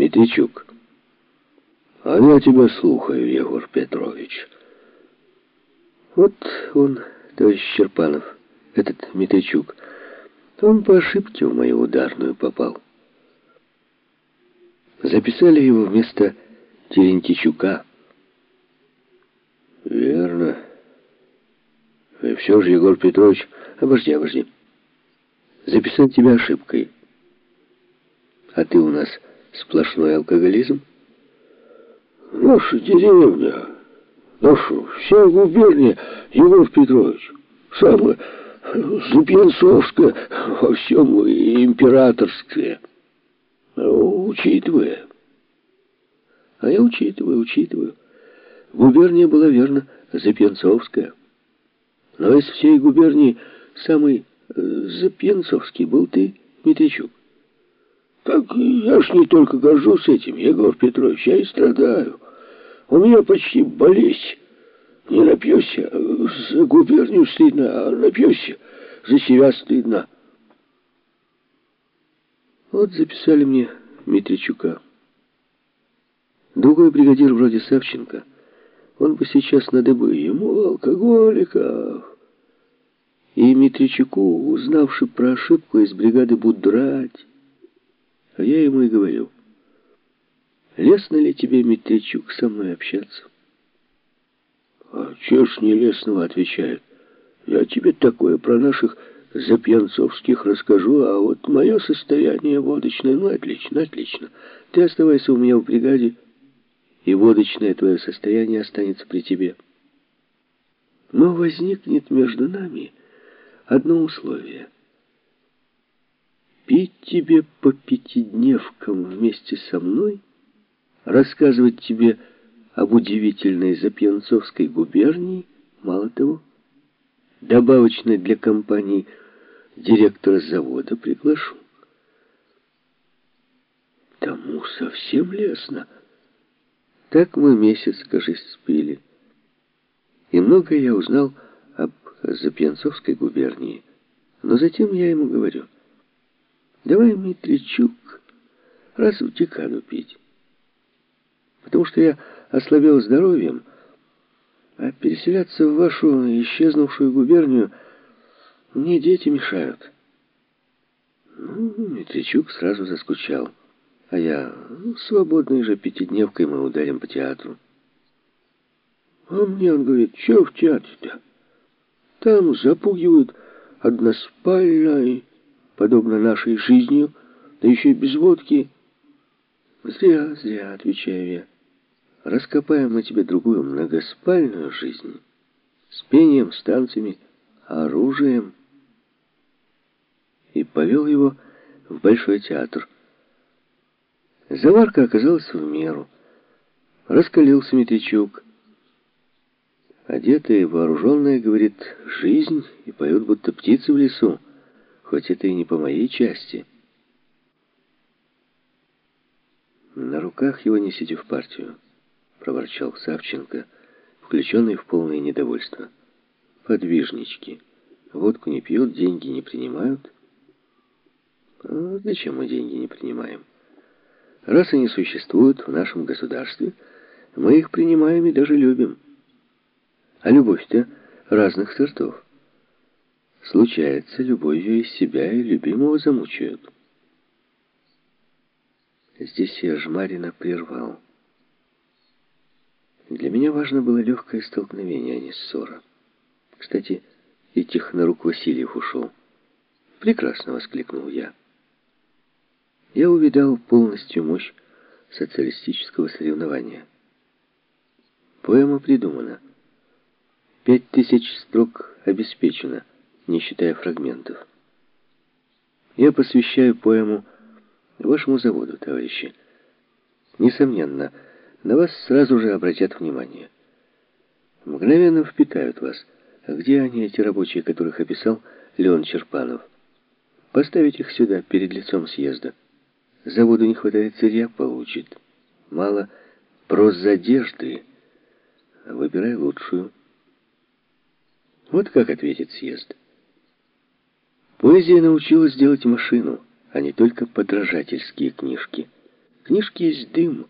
Митричук. А я тебя слухаю, Егор Петрович. Вот он, товарищ Черпанов, этот Митричук, он по ошибке в мою ударную попал. Записали его вместо Терентичука. Верно. И все же, Егор Петрович, обожди, обожди. Записать тебя ошибкой. А ты у нас сплошной алкоголизм? Наша деревня, наша вся губерния, Егор Петрович, самая Запьянцовская во всем императорская. Учитывая. А я учитываю, учитываю. Губерния была, верно, Запьянцовская. Но из всей губернии самый э, Запьянцовский был ты, Митричук. Так я ж не только горжусь этим, Егор Петрович, я и страдаю. У меня почти болезнь. Не напьешься, за губернию стыдно, а напьешься, за себя стыдно. Вот записали мне Митричука. Другой бригадир вроде Савченко, он бы сейчас на дыбы, ему алкоголиков. И Митричуку, узнавши про ошибку, из бригады будут драть. А я ему и говорю, лестно ли тебе, Митричук, со мной общаться? А че ж не лестного, отвечает. Я тебе такое про наших запьянцовских расскажу, а вот мое состояние водочное, ну, отлично, отлично. Ты оставайся у меня в бригаде, и водочное твое состояние останется при тебе. Но возникнет между нами одно условие — пить тебе по пятидневкам вместе со мной, рассказывать тебе об удивительной Запьянцовской губернии, мало того, добавочно для компании директора завода приглашу. Тому совсем лестно. Так мы месяц, кажется, спили. И многое я узнал об Запьянцовской губернии. Но затем я ему говорю — Давай, Митричук, раз в декаду пить. Потому что я ослабел здоровьем, а переселяться в вашу исчезнувшую губернию мне дети мешают. Ну, Митричук сразу заскучал. А я, ну, свободной же пятидневкой мы ударим по театру. А мне он говорит, что в театре-то? Там запугивают односпально и подобно нашей жизнью, да еще и без водки. Зря, зря, отвечаю я. Раскопаем мы тебе другую многоспальную жизнь. С пением, с танцами, оружием. И повел его в Большой театр. Заварка оказалась в меру. Раскалился Митричук. Одетая и вооруженная, говорит, жизнь, и поют, будто птицы в лесу хоть это и не по моей части. На руках его несите в партию, проворчал Савченко, включенный в полное недовольство. Подвижнички. Водку не пьют, деньги не принимают. А зачем мы деньги не принимаем? Раз они существуют в нашем государстве, мы их принимаем и даже любим. А любовь-то разных сортов. Случается, любовью из себя и любимого замучают. Здесь я Жмарина прервал. Для меня важно было легкое столкновение, а не ссора. Кстати, и технорук Васильев ушел. «Прекрасно!» — воскликнул я. Я увидал полностью мощь социалистического соревнования. Поэма придумана. Пять тысяч строк обеспечено не считая фрагментов. Я посвящаю поэму вашему заводу, товарищи. Несомненно, на вас сразу же обратят внимание. Мгновенно впитают вас. А где они, эти рабочие, которых описал Леон Черпанов? Поставить их сюда, перед лицом съезда. Заводу не хватает сырья, получит. Мало прозадежды. Выбирай лучшую. Вот как ответит съезд. Поэзия научилась делать машину, а не только подражательские книжки. Книжки есть дым.